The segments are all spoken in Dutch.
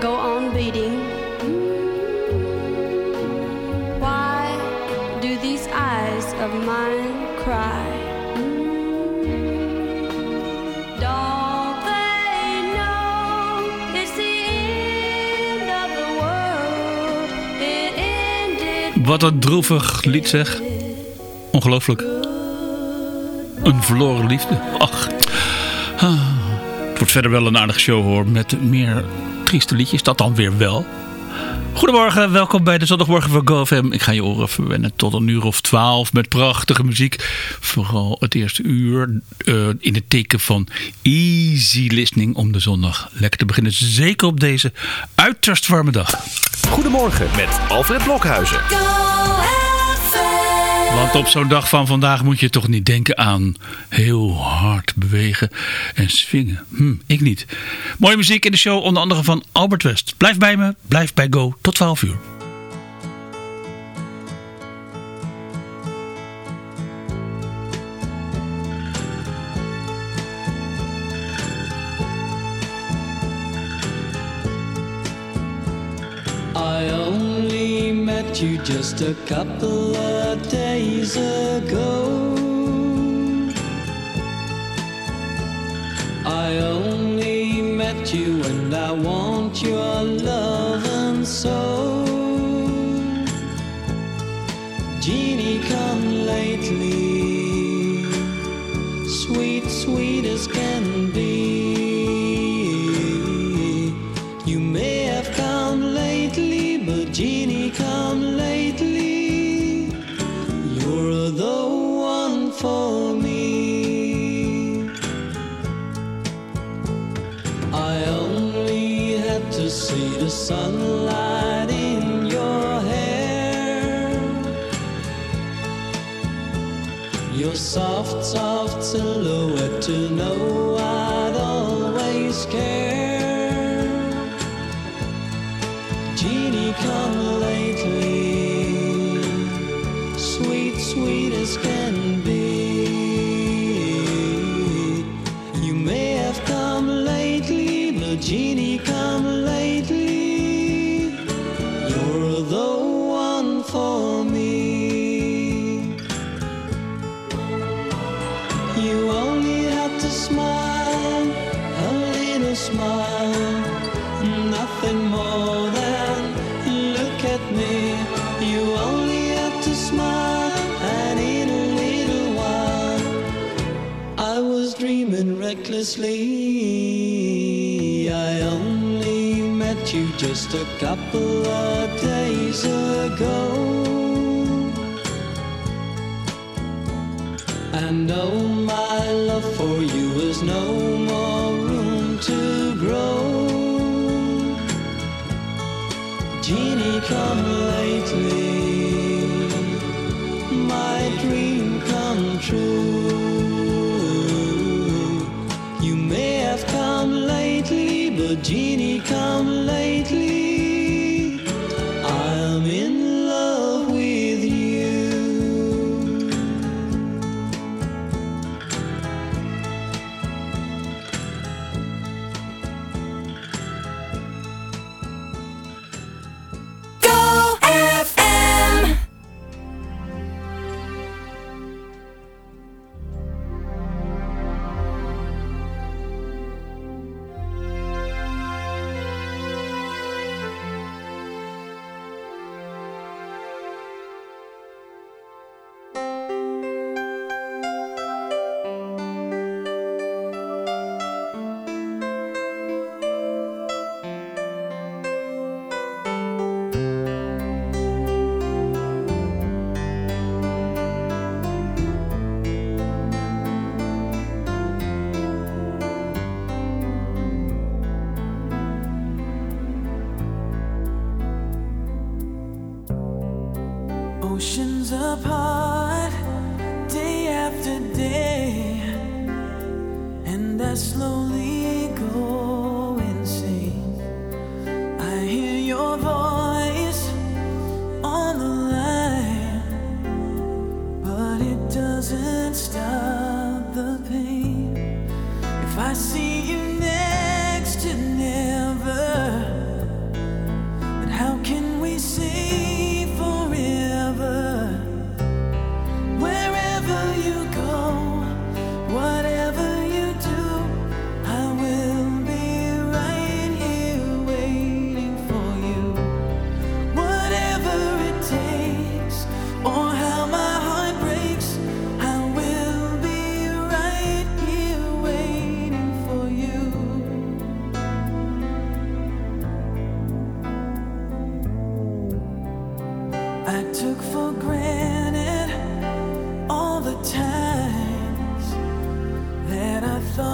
go on beating. Why do these eyes of mine cry? Don't they know world? It. Wat een droevig lied zeg. Ongelooflijk. Een verloren liefde. Ach. Ah. Verder wel een aardige show hoor. Met meer trieste liedjes. Dat dan weer wel. Goedemorgen, welkom bij de zondagmorgen van GoFM. Ik ga je oren verwennen tot een uur of twaalf met prachtige muziek. Vooral het eerste uur eh, in het teken van easy listening om de zondag lekker te beginnen. Zeker op deze uiterst warme dag. Goedemorgen met Alfred Blokhuizen. Want op zo'n dag van vandaag moet je toch niet denken aan heel hard bewegen en swingen. Hm, ik niet. Mooie muziek in de show, onder andere van Albert West. Blijf bij me, blijf bij Go, tot 12 uur. Met you just a couple of days ago. I only met you and I want your love and soul. Jeannie, come lately, sweet, sweet as can sunlight in your hair. Your soft, soft silhouette to know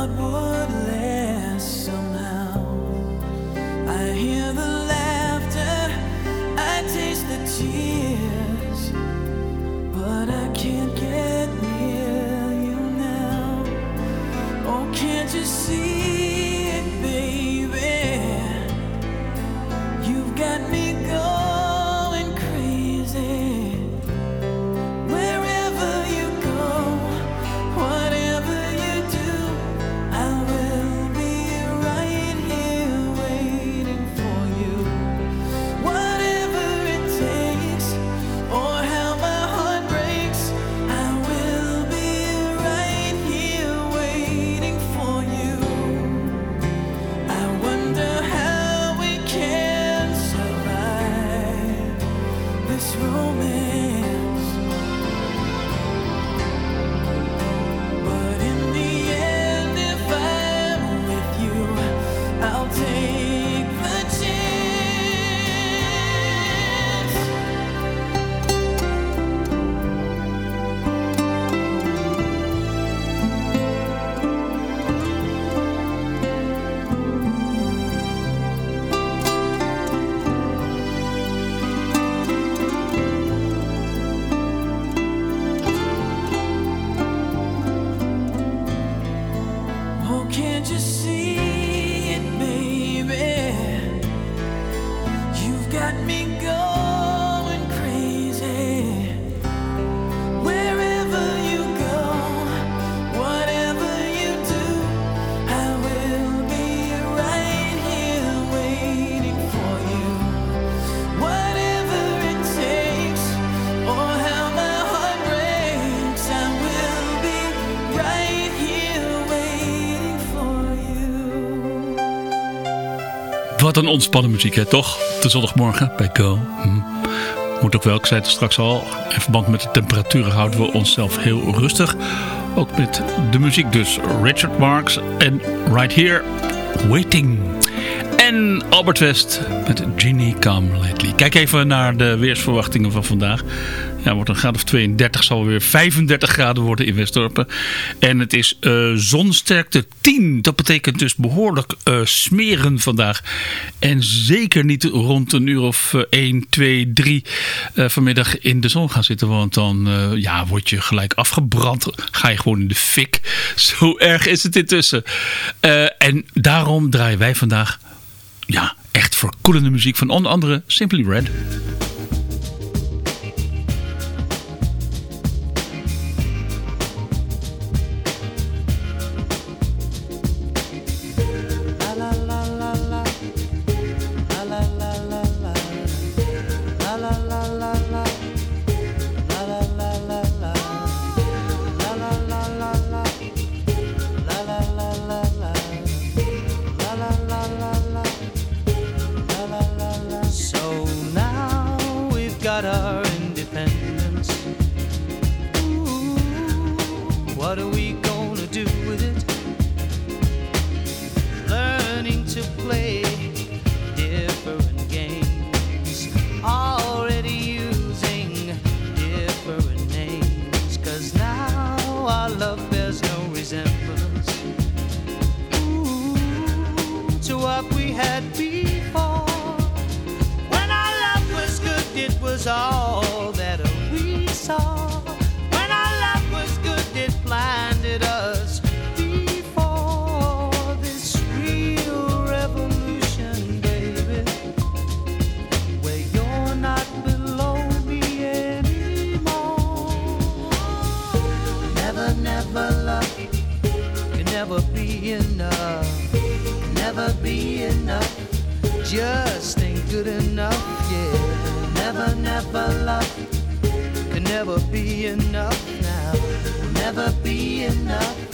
I thought Wat een ontspannen muziek, hè, toch? De zondagmorgen bij Go. Hm. Moet ook wel, ik zei het straks al. In verband met de temperaturen houden we onszelf heel rustig. Ook met de muziek dus. Richard Marx en Right Here, Waiting. En Albert West met Genie Come Lately. Kijk even naar de weersverwachtingen van vandaag. Ja, wordt een graad of 32, zal weer 35 graden worden in Westdorpen. En het is eh, zonsterkte 10. Dat betekent dus behoorlijk eh, smeren vandaag. En zeker niet rond een uur of eh, 1, 2, 3 eh, vanmiddag in de zon gaan zitten. Want dan eh, ja, word je gelijk afgebrand. Ga je gewoon in de fik. Zo erg is het intussen. En daarom draaien wij vandaag ja, echt verkoelende muziek van onder andere Simply Red. had been. Just ain't good enough, yeah. Never, never love can never be enough now. Never be enough,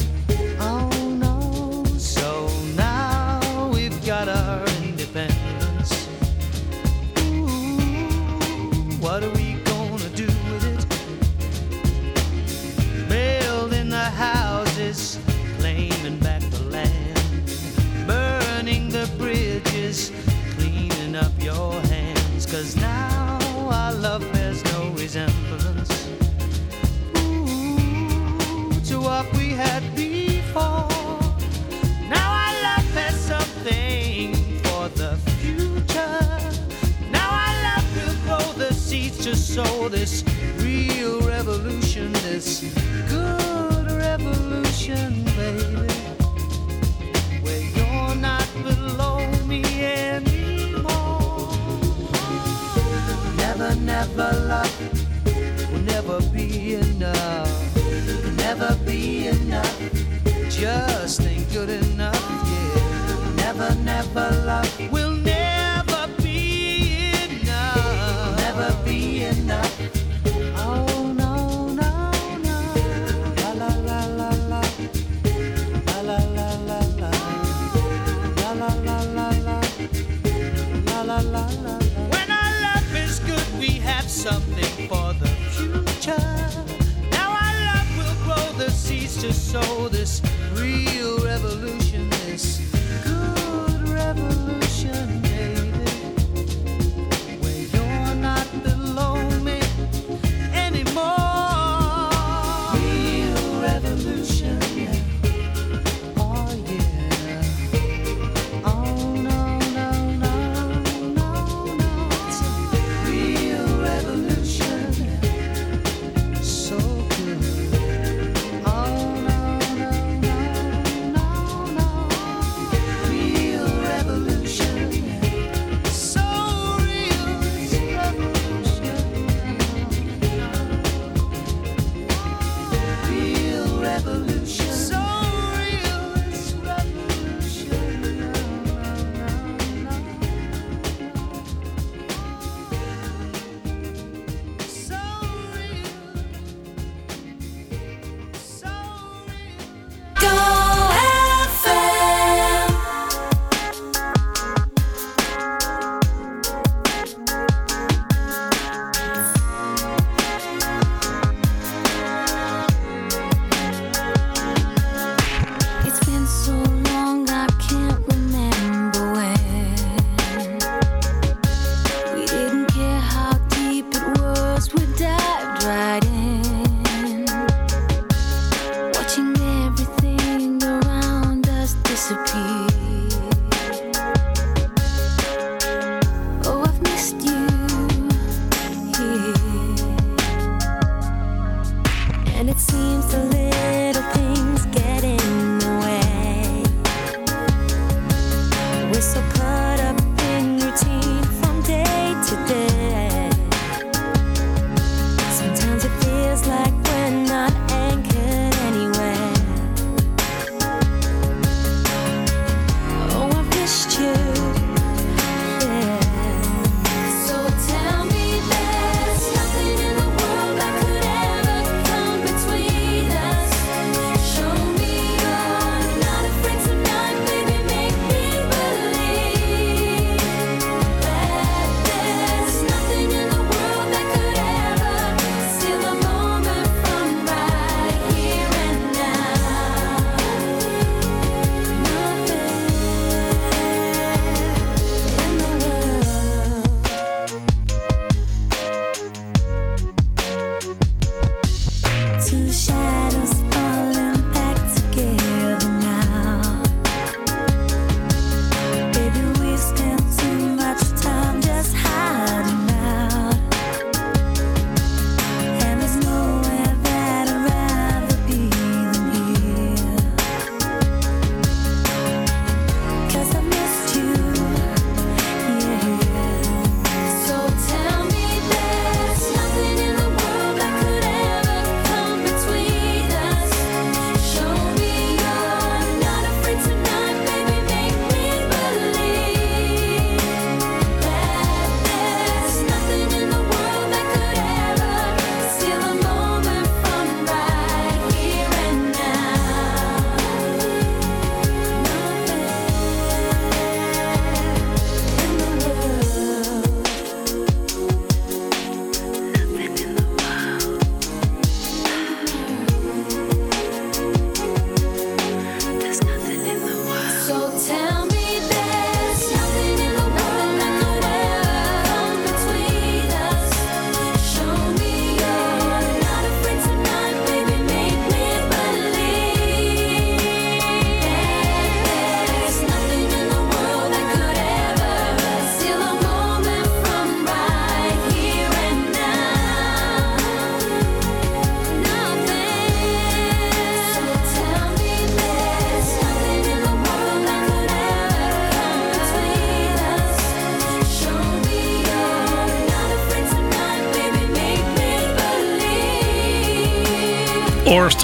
So this real revolution, this good revolution, baby. Where you're not below me anymore. Never, never love will never be enough. Never be enough. Just ain't good enough, yeah. Never, never love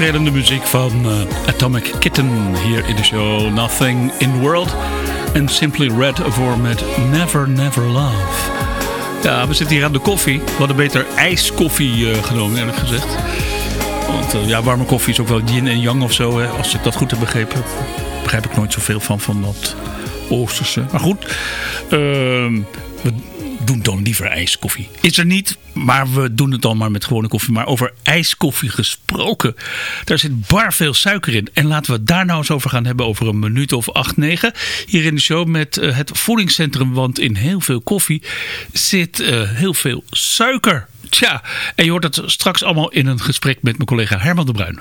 oorstrelende muziek van eh, Atomic Kitten hier in de show Nothing in the World. En Simply Red voor met Never Never Love. Ja, we zitten hier aan de koffie. We hadden beter ijskoffie eh, genomen, eerlijk gezegd. Want eh, ja, warme koffie is ook wel yin en yang of zo. Als ik dat goed heb begrepen. Begrijp ik nooit zoveel van, van dat Oosterse. Maar goed, ehm, doen dan liever ijskoffie. Is er niet, maar we doen het dan maar met gewone koffie. Maar over ijskoffie gesproken. Daar zit bar veel suiker in. En laten we het daar nou eens over gaan hebben over een minuut of acht, negen. Hier in de show met eh, het voedingscentrum. Want in heel veel koffie zit eh, heel veel suiker. Tja, en je hoort het straks allemaal in een gesprek met mijn collega Herman de Bruin.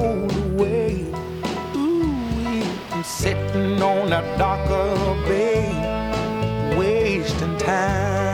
Sitting on a dock of bay, wasting time.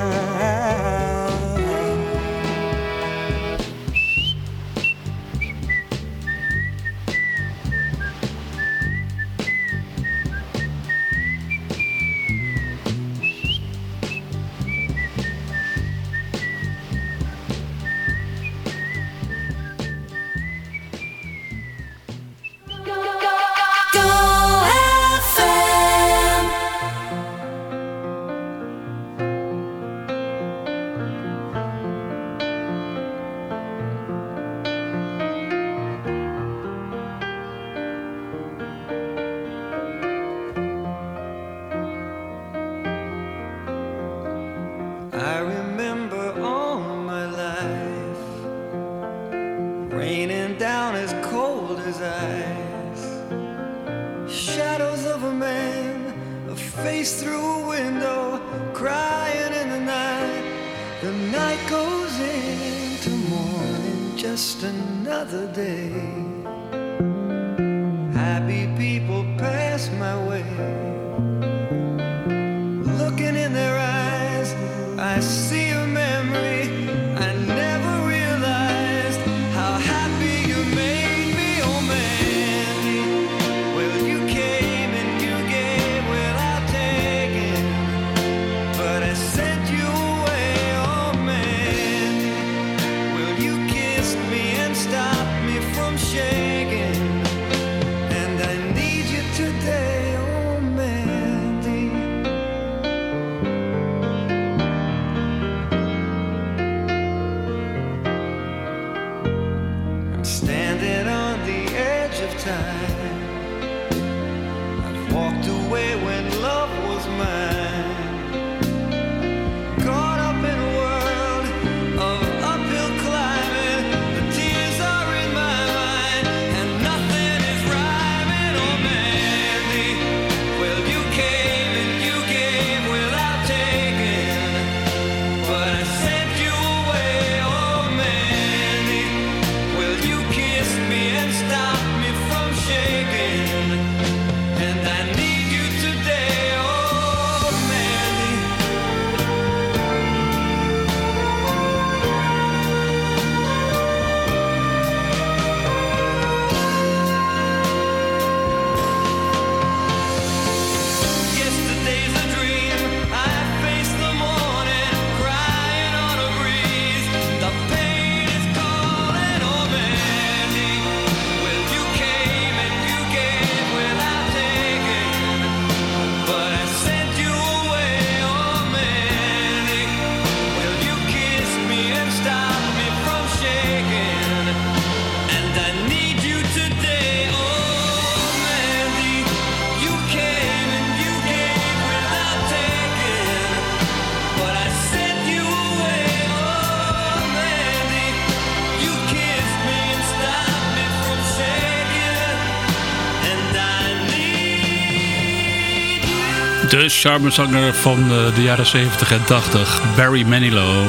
De charmezanger van eh, de jaren 70 en 80, Barry Manilow.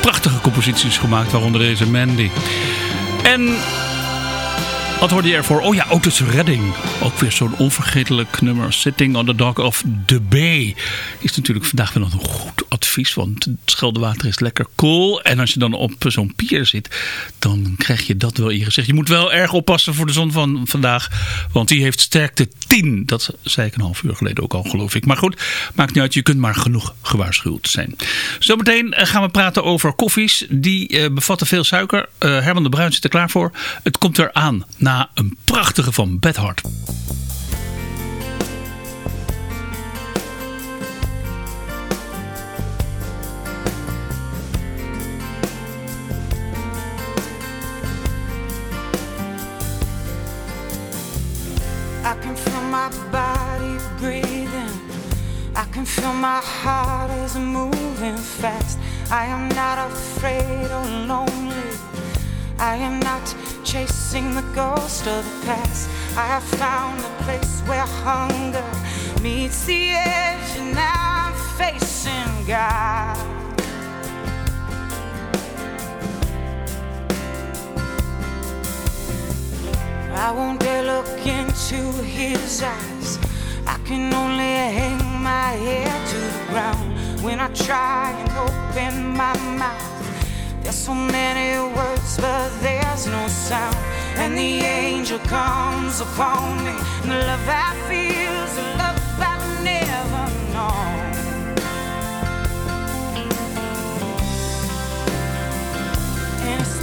Prachtige composities gemaakt, waaronder deze Mandy. En wat hoorde je ervoor? Oh ja, Otis Redding. Ook weer zo'n onvergetelijk nummer. Sitting on the Dock of the Bay. Is natuurlijk vandaag wel een goed advies. Want het Scheldewater is lekker cool. En als je dan op zo'n pier zit, dan krijg je dat wel in je gezicht. Je moet wel erg oppassen voor de zon van vandaag. Want die heeft sterkte 10. Dat zei ik een half uur geleden ook al, geloof ik. Maar goed, maakt niet uit. Je kunt maar genoeg gewaarschuwd zijn. Zometeen eh, gaan we praten over koffies. Die eh, bevatten veel suiker. Eh, Herman de Bruin zit er klaar voor. Het komt eraan na een prachtige van Beth Hart. I can feel my body breathing. I can feel my heart is moving fast. I am not afraid or lonely. I am not chasing the ghost of the past. I have found a place where hunger meets the edge, and now I'm facing God. I won't dare look into his eyes. I can only hang my head to the ground when I try and open my mouth. There's so many words, but there's no sound. And the angel comes upon me, and the love I feel is a love I've never known. And it's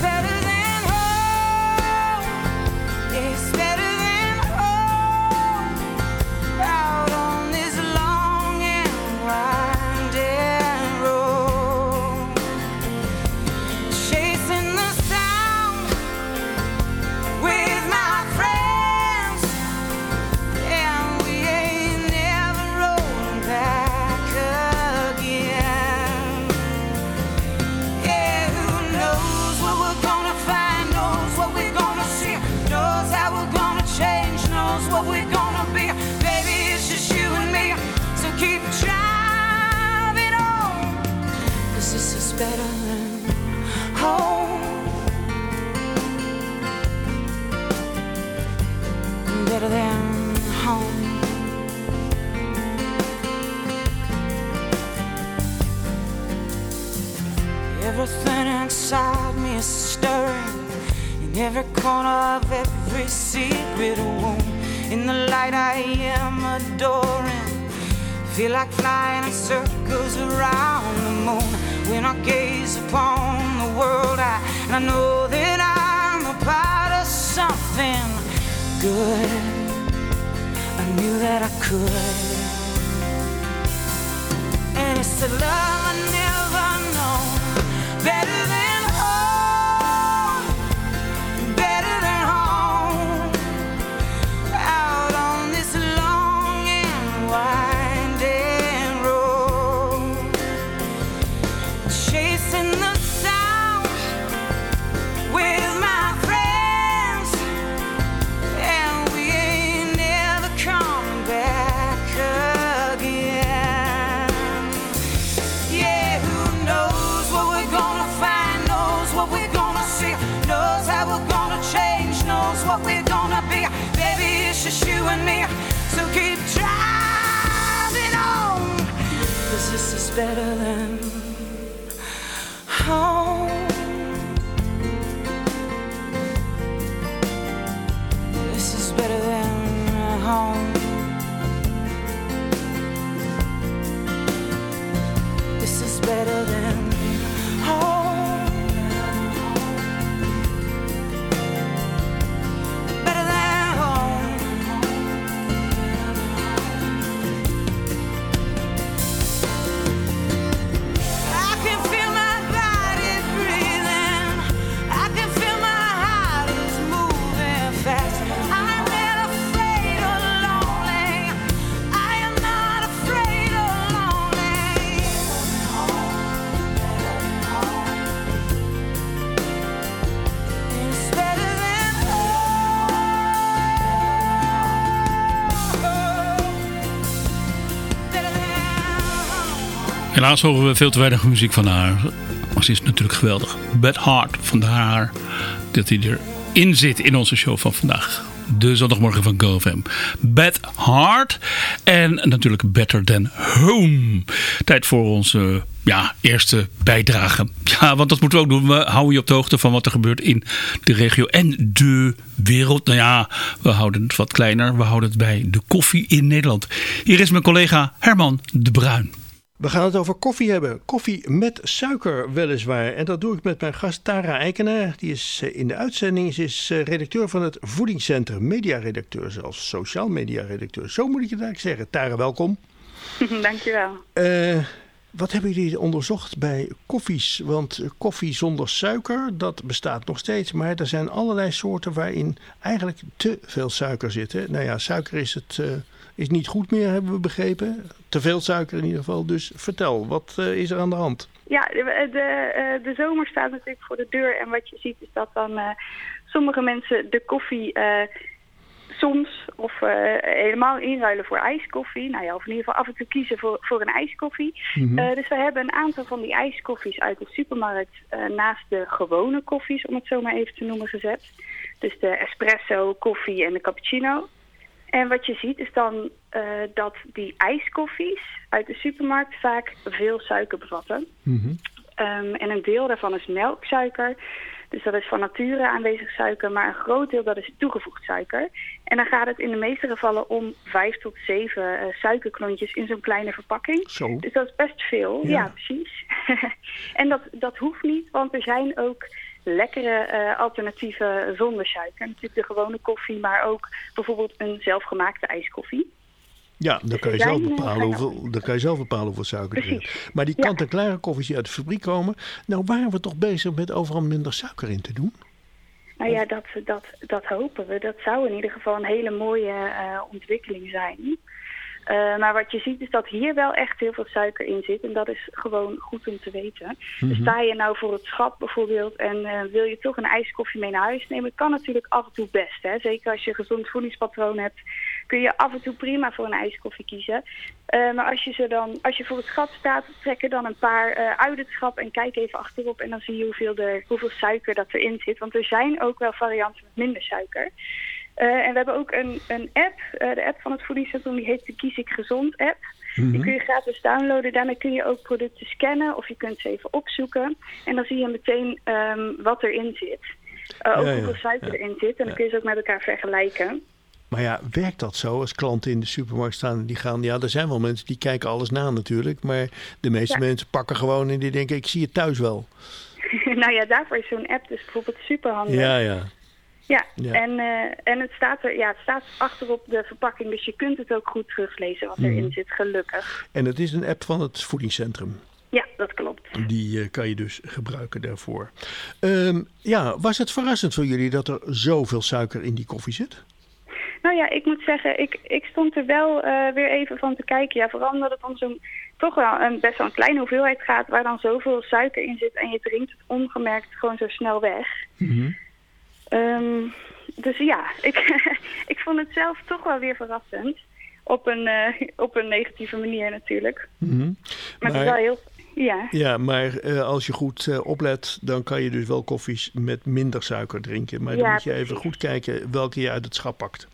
this is better than home. Helaas horen we veel te weinig muziek van haar. Maar ze is natuurlijk geweldig. Bad Heart, vandaar dat hij erin zit in onze show van vandaag. De zondagmorgen van GoFM. Bad Heart. En natuurlijk Better Than Home. Tijd voor onze ja, eerste bijdrage. Ja, want dat moeten we ook doen. We houden je op de hoogte van wat er gebeurt in de regio en de wereld. Nou ja, we houden het wat kleiner. We houden het bij de koffie in Nederland. Hier is mijn collega Herman de Bruin. We gaan het over koffie hebben. Koffie met suiker weliswaar. En dat doe ik met mijn gast Tara Eikenaar. Die is eh, in de uitzending. Ze is eh, redacteur van het Voedingscentrum. Mediaredacteur zelfs. Sociaal media-redacteur. Zo moet ik het eigenlijk zeggen. Tara, welkom. Dankjewel. Eh wat hebben jullie onderzocht bij koffies? Want koffie zonder suiker, dat bestaat nog steeds. Maar er zijn allerlei soorten waarin eigenlijk te veel suiker zit. Hè? Nou ja, suiker is, het, eh, is niet goed meer, hebben we begrepen. Te veel suiker in ieder geval. Dus vertel, wat eh, is er aan de hand? Ja, de, de, eh, de zomer staat natuurlijk voor de deur. En wat je ziet is dat dan eh, sommige mensen de koffie eh, soms of eh, helemaal inruilen voor ijskoffie. Nou ja, of in ieder geval af en toe kiezen voor, voor een ijskoffie. Eh, dus we hebben een aantal van die ijskoffies uit de supermarkt eh, naast de gewone koffies, om het zo maar even te noemen, gezet. Dus de espresso, koffie en de cappuccino. En wat je ziet is dan dat die ijskoffies uit de supermarkt vaak veel suiker bevatten. Ehm, en een deel daarvan is melksuiker. Dus dat is van nature aanwezig suiker, maar een groot deel dat is toegevoegd suiker. En dan gaat het in de meeste gevallen om vijf tot zeven eh, suikerklontjes in zo'n kleine verpakking. Zo. Dus dat is best veel, Ja. ja, precies. en dat, dat hoeft niet, want er zijn ook lekkere eh, alternatieven zonder suiker. Natuurlijk de gewone koffie, maar ook bijvoorbeeld een zelfgemaakte ijskoffie. Ja, dan kan je zelf bepalen hoeveel, dan kan je zelf bepalen hoeveel suiker erin Precies. zit. Maar die kant-en-klare koffies die uit de fabriek komen. Nou waren we toch bezig met overal minder suiker in te doen? Nou ja, dat, dat, dat hopen we. Dat zou in ieder geval een hele mooie eh, ontwikkeling zijn. Eh, maar wat je ziet is dat hier wel echt heel veel suiker in zit. En dat is gewoon goed om te weten. Dus sta je nou voor het schap bijvoorbeeld en eh, wil je toch een ijskoffie mee naar huis nemen, kan natuurlijk af en toe best. Hè? Zeker als je een gezond voedingspatroon hebt, kun je af en toe prima voor een ijskoffie kiezen. Eh, maar als je, ze dan, als je voor het schap staat, trek er dan een paar eh, uit het schap en kijk even achterop. En dan zie je hoeveel, er, hoeveel suiker dat erin zit. Want er zijn ook wel varianten met minder suiker. Eh, en we hebben ook een, een app, de app van het voedingscentrum, die heet de Kies ik Gezond app. Die kun je gratis downloaden. Daarmee kun je ook producten scannen of je kunt ze even opzoeken. En dan zie je meteen ehm, wat erin zit. Ook Ja, ja, hoeveel suiker ja. erin zit. En dan kun je ze ook met elkaar vergelijken. Maar ja, werkt dat zo als klanten in de supermarkt staan en die gaan... Ja, er zijn wel mensen die kijken alles na natuurlijk. Maar de meeste Ja. mensen pakken gewoon en die denken, ik zie het thuis wel. nou ja, daarvoor is zo'n app dus bijvoorbeeld super handig. Ja, ja. Ja, Ja. En, eh, en het staat er, ja, het staat achterop de verpakking, dus je kunt het ook goed teruglezen wat erin Mhm. zit, gelukkig. En het is een app van het voedingscentrum. Ja, dat klopt. Die eh, kan je dus gebruiken daarvoor. Ehm, ja, was het verrassend voor jullie dat er zoveel suiker in die koffie zit? Nou ja, ik moet zeggen, ik, ik stond er wel eh, weer even van te kijken. Ja, vooral omdat het om zo'n toch wel een best wel een kleine hoeveelheid gaat waar dan zoveel suiker in zit en je drinkt het ongemerkt gewoon zo snel weg. Ehm, dus ja, ik, ik vond het zelf toch wel weer verrassend. Op een, eh, op een negatieve manier natuurlijk. Mhm. Maar, het is Maar- wel heel... Ja. Ja, maar eh, als je goed oplet, dan kan je dus wel koffies met minder suiker drinken. Maar dan Ja, moet je even goed kijken welke je uit het schap pakt.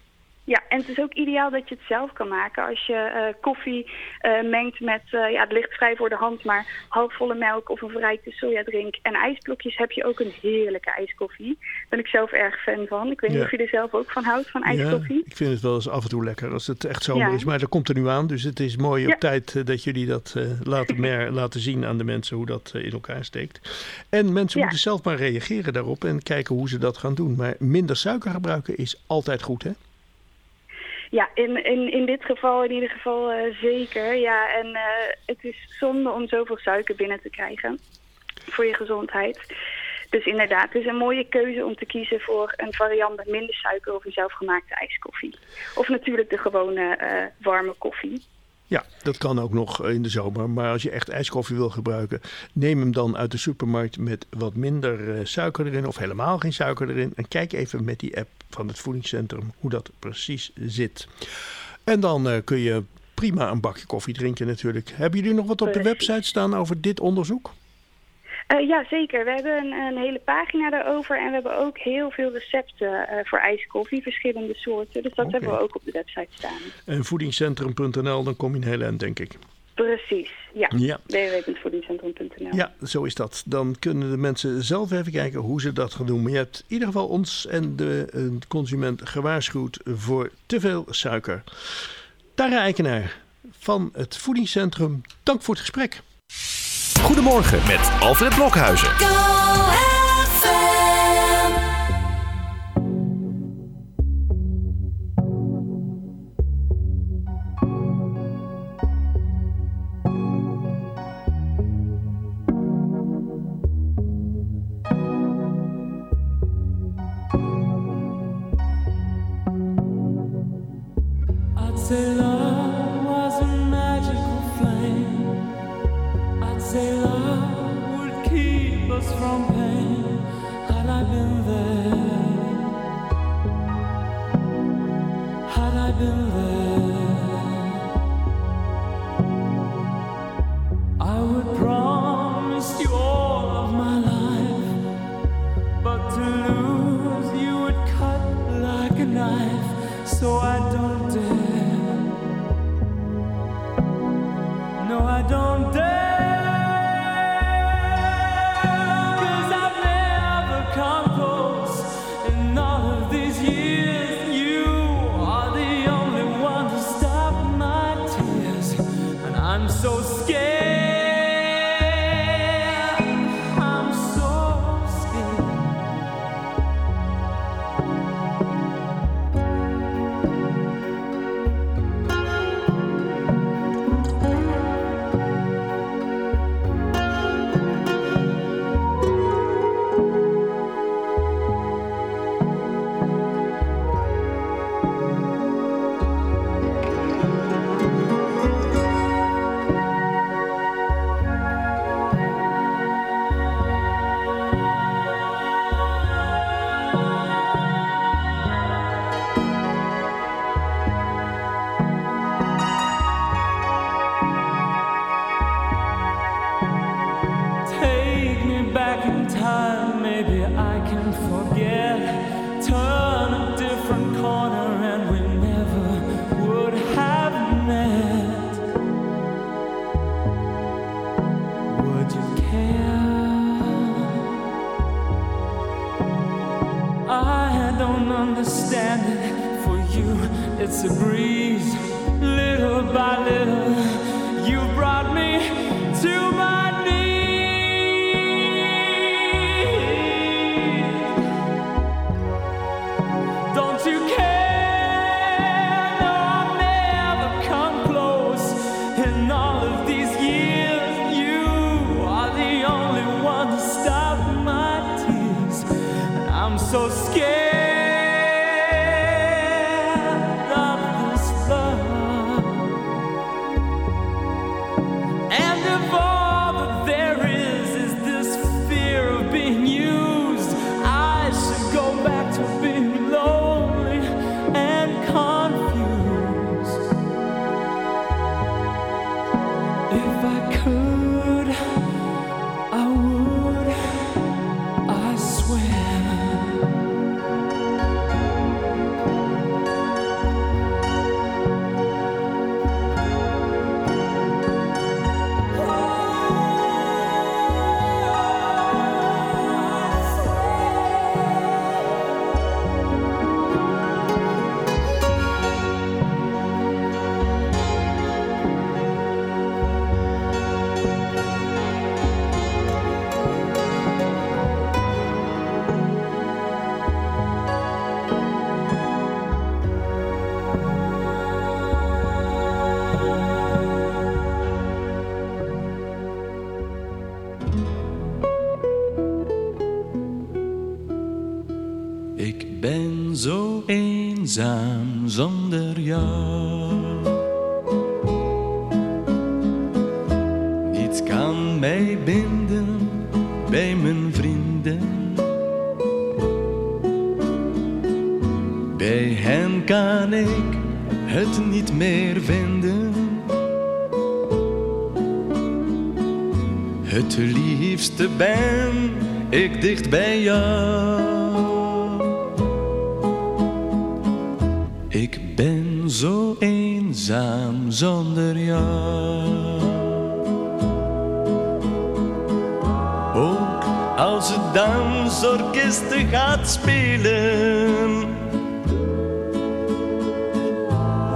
Ja, en het is ook ideaal dat je het zelf kan maken. Als je eh, koffie eh, mengt met, eh, ja, het ligt vrij voor de hand, maar halfvolle melk of een verrijkte sojadrink en ijsblokjes heb je ook een heerlijke ijskoffie. Daar ben ik zelf erg fan van. Ik weet niet Ja. of je er zelf ook van houdt, van ijskoffie. Ja, ik vind het wel eens af en toe lekker als het echt zomer Ja. is. Maar dat komt er nu aan, dus het is mooi op tijd dat jullie dat laten, mer- laten zien aan de mensen hoe dat in elkaar steekt. En mensen moeten zelf maar reageren daarop en kijken hoe ze dat gaan doen. Maar minder suiker gebruiken is altijd goed, hè? Ja, in, in, in dit geval in ieder geval eh, zeker. Ja, en eh, het is zonde om zoveel suiker binnen te krijgen voor je gezondheid. Dus inderdaad, het is een mooie keuze om te kiezen voor een variant met minder suiker of een zelfgemaakte ijskoffie. Of natuurlijk de gewone eh, warme koffie. Ja, dat kan ook nog in de zomer. Maar als je echt ijskoffie wil gebruiken, neem hem dan uit de supermarkt met wat minder suiker erin of helemaal geen suiker erin. En kijk even met die app van het voedingscentrum hoe dat precies zit. En dan eh, kun je prima een bakje koffie drinken natuurlijk. Hebben jullie nog wat op de website staan over dit onderzoek? Eh, ja, zeker. We hebben een, een hele pagina daarover en we hebben ook heel veel recepten eh, voor ijskoffie, verschillende soorten. Dus dat hebben we ook op de website staan. En voedingscentrum.nl, dan kom je een hele eind, denk ik. Precies, ja. Ja. www.voedingscentrum.nl Ja, zo is dat. Dan kunnen de mensen zelf even kijken hoe ze dat gaan doen. Maar je hebt in ieder geval ons en de eh, consument gewaarschuwd voor te veel suiker. Tara Eikenaar van het Voedingscentrum, dank voor het gesprek. Goedemorgen met Alfred Blokhuizen.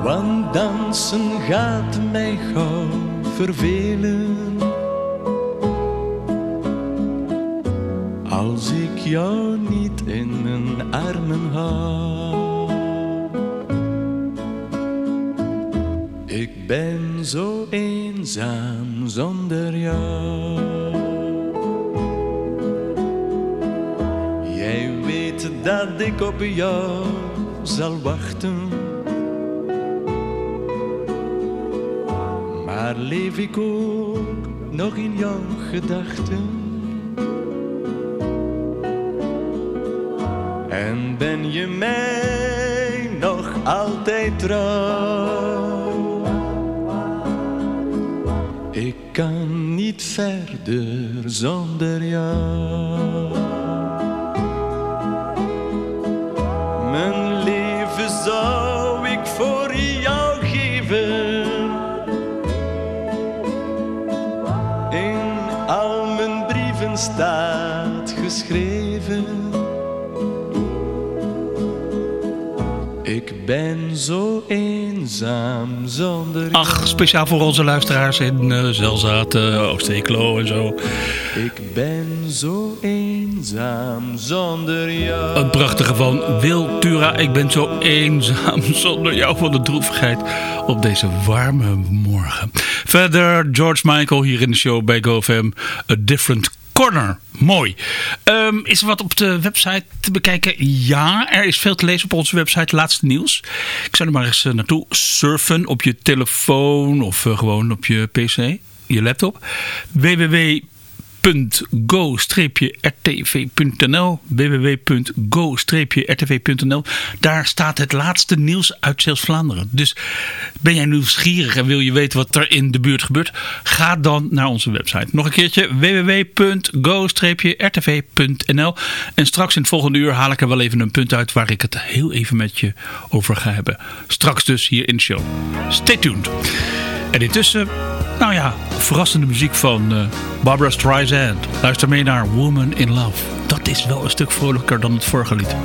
Want dansen gaat mij gauw vervelen. Als ik jou niet in mijn armen hou. Ik ben zo eenzaam zonder jou. Jij weet dat ik op jou zal wachten. Maar leef ik ook nog in jouw gedachten? En ben je mij nog altijd trouw? Ik kan niet verder zonder jou. Staat geschreven. Ik ben zo eenzaam zonder Ach, speciaal voor onze luisteraars in uh, Zelzaat, uh, Oost-Eeklo en zo. Ik ben zo eenzaam zonder jou. Een prachtige van Wil Tura. Ik ben zo eenzaam zonder jou van de droevigheid op deze warme morgen. Verder George Michael hier in de show bij GoFam. A Different Corner. Mooi. Um, is er wat op de website te bekijken? Ja, er is veel te lezen op onze website. Laatste nieuws. Ik zou er maar eens uh, naartoe surfen op je telefoon of uh, gewoon op je pc, je laptop. www www.go-rtv.nl www.go-rtv.nl Daar staat het laatste nieuws uit Zeeuws-Vlaanderen. Dus ben jij nieuwsgierig en wil je weten wat er in de buurt gebeurt? Ga dan naar onze website. Nog een keertje www.go-rtv.nl En straks in het volgende uur haal ik er wel even een punt uit waar ik het heel even met je over ga hebben. Straks dus hier in de show. Stay tuned. En intussen, nou ja, verrassende muziek van uh, Barbara Streisand. Luister mee naar Woman in Love. Dat is wel een stuk vrolijker dan het vorige lied.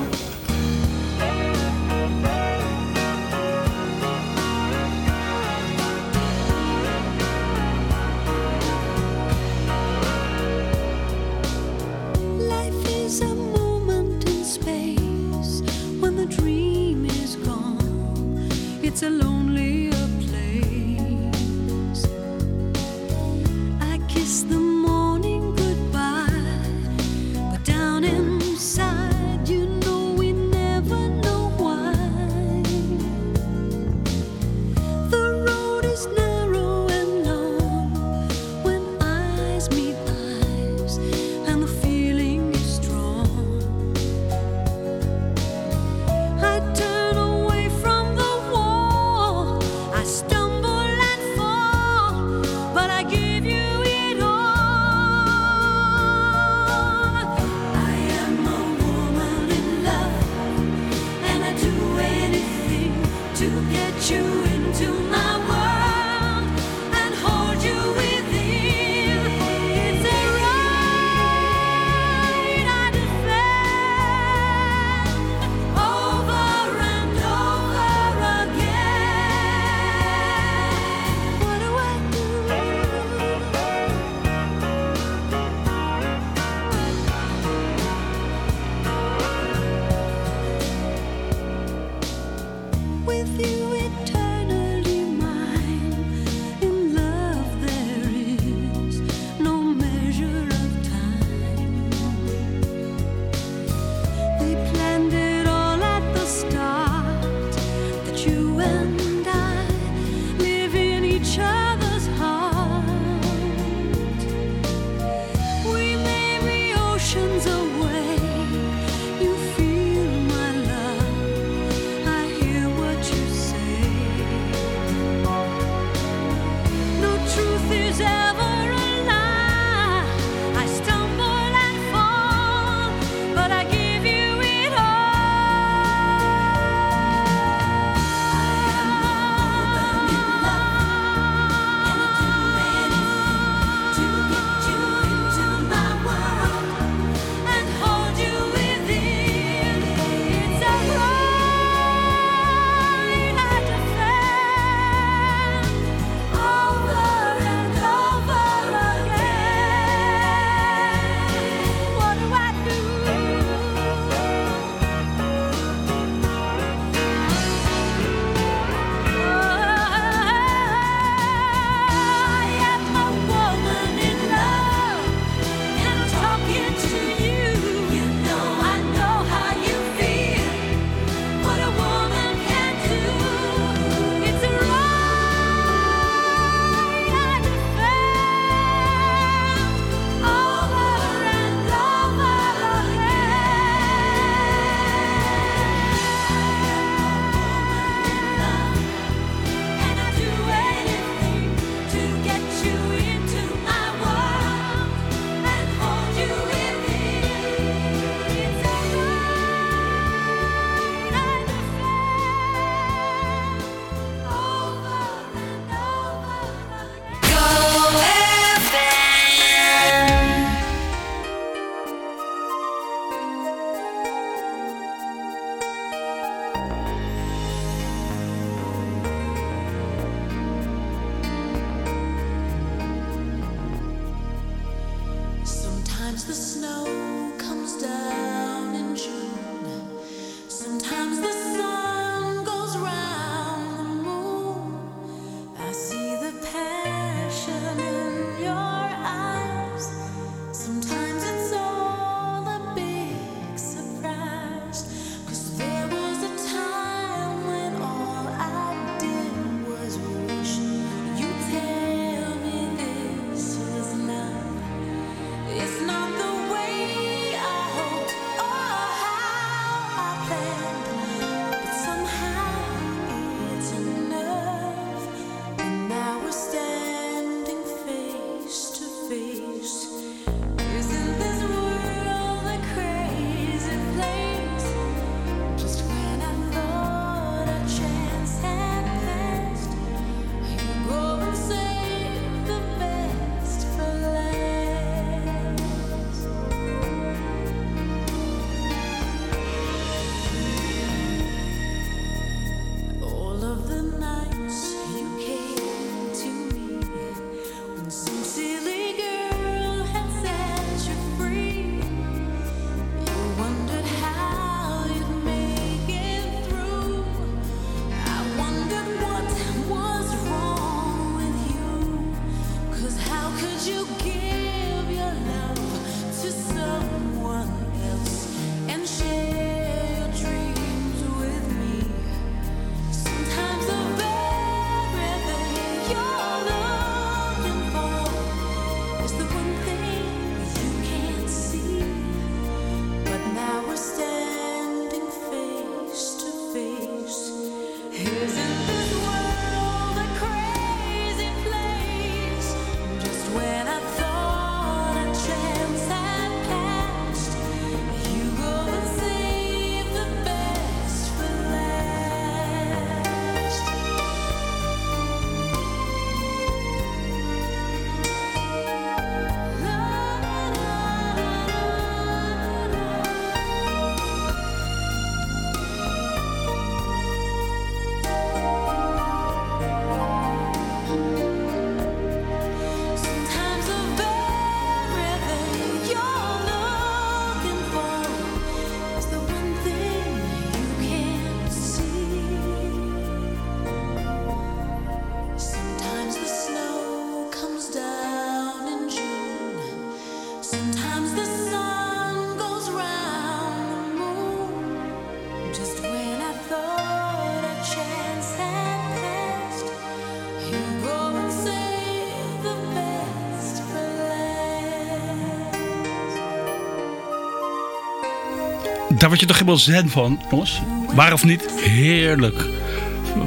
Daar word je toch helemaal zen van, jongens? Waar of niet? Heerlijk.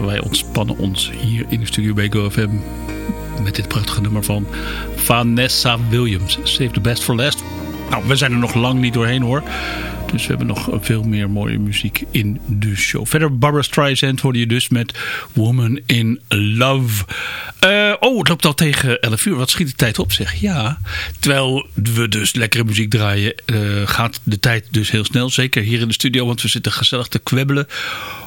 Wij ontspannen ons hier in de studio bij GoFM. Met dit prachtige nummer van Vanessa Williams. Save the best for last. Nou, we zijn er nog lang niet doorheen hoor. Dus we hebben nog veel meer mooie muziek in de show. Verder Barbara Streisand hoorde je dus met Woman in Love. Eh, oh, het loopt al tegen 11 uur. Wat schiet de tijd op zeg. Ja, terwijl we dus lekkere muziek draaien... eh, gaat de tijd dus heel snel. Zeker hier in de studio, want we zitten gezellig te kwebbelen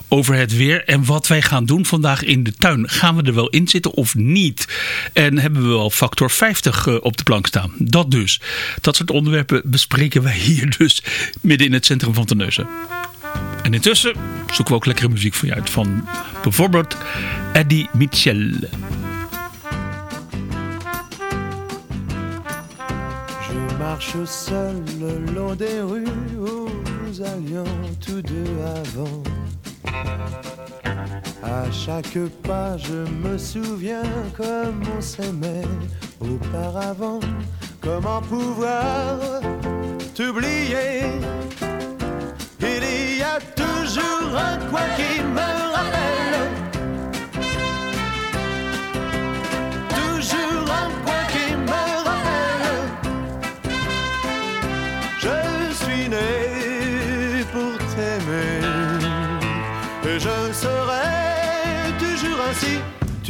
over het weer. En wat wij gaan doen vandaag in de tuin. Gaan we er wel in zitten of niet? En hebben we wel factor 50 eh, op de plank staan? Dat dus. Dat soort onderwerpen bespreken wij hier dus midden in het centrum van Terneuzen. En intussen zoeken we ook lekkere muziek voor je uit. Van bijvoorbeeld Eddie Mitchell. Marche seul le long des rues où nous allions tous deux avant. À chaque pas, je me souviens comme on s'aimait auparavant. Comment pouvoir t'oublier? Il y a toujours un coin qui me rappelle. Toujours un coin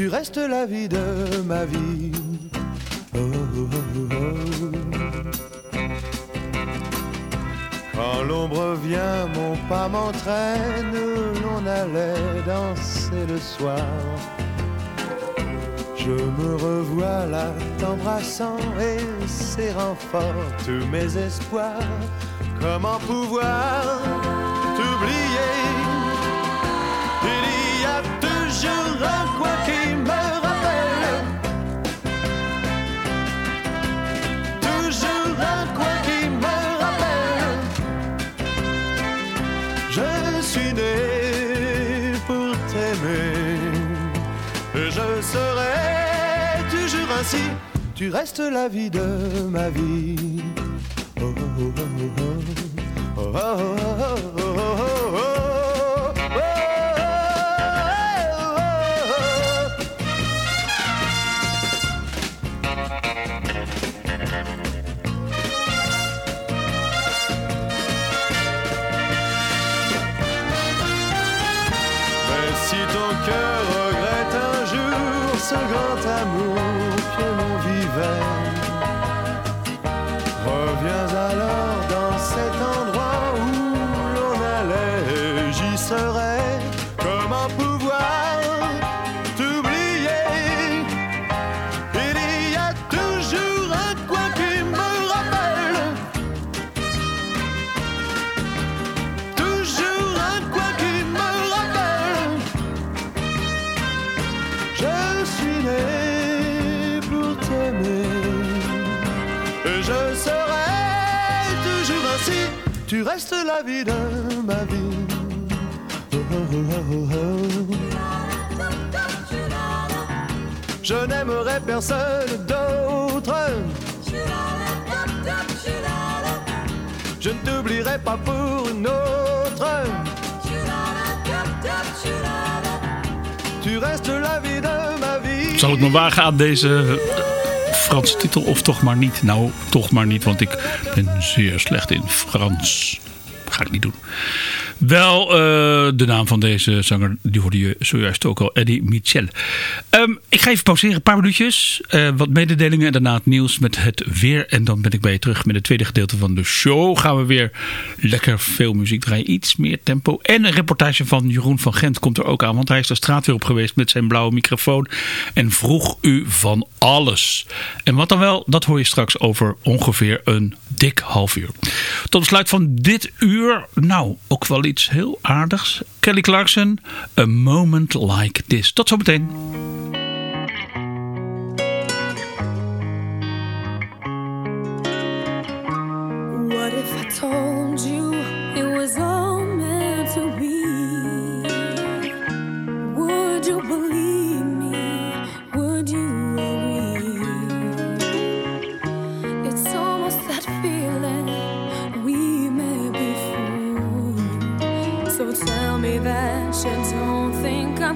Tu restes la vie de ma vie. Quand l'ombre vient, mon pas m'entraîne, l'on allait danser le soir. Je me revoilà t'embrassant et serrant fort tous mes espoirs. Comment pouvoir toujours ainsi. Tu restes la vie de ma vie. Oh, oh, oh, oh, oh. Oh, oh, oh, oh, oh, oh, oh. De ma vie. Oh, oh, oh. Je n'aimerai personne d'autre. Je ne t'oublierai pas pour une autre. Tu restes la vie de ma vie. Zal ik me wagen aan deze Franse titel of toch maar niet? Nou, toch maar niet, want ik ben zeer slecht in Frans. Ga ik niet doen. Wel, eh, de naam van deze zanger, die hoorde je zojuist ook al, Eddie Michel. Ehm, ik ga even pauzeren, een paar minuutjes. Eh, wat mededelingen en daarna het nieuws met het weer. En dan ben ik bij je terug met het tweede gedeelte van de show. Gaan we weer lekker veel muziek draaien, iets meer tempo. En een reportage van Jeroen van Gent komt er ook aan. Want hij is de straat weer op geweest met zijn blauwe microfoon. En vroeg u van alles. En wat dan wel, dat hoor je straks over ongeveer een dik half uur. Tot besluit van dit uur, nou, ook wel heel aardigs. Kelly Clarkson, A Moment Like This. Tot zometeen.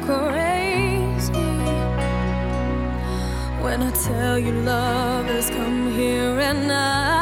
Crazy when I tell you love has come here and now.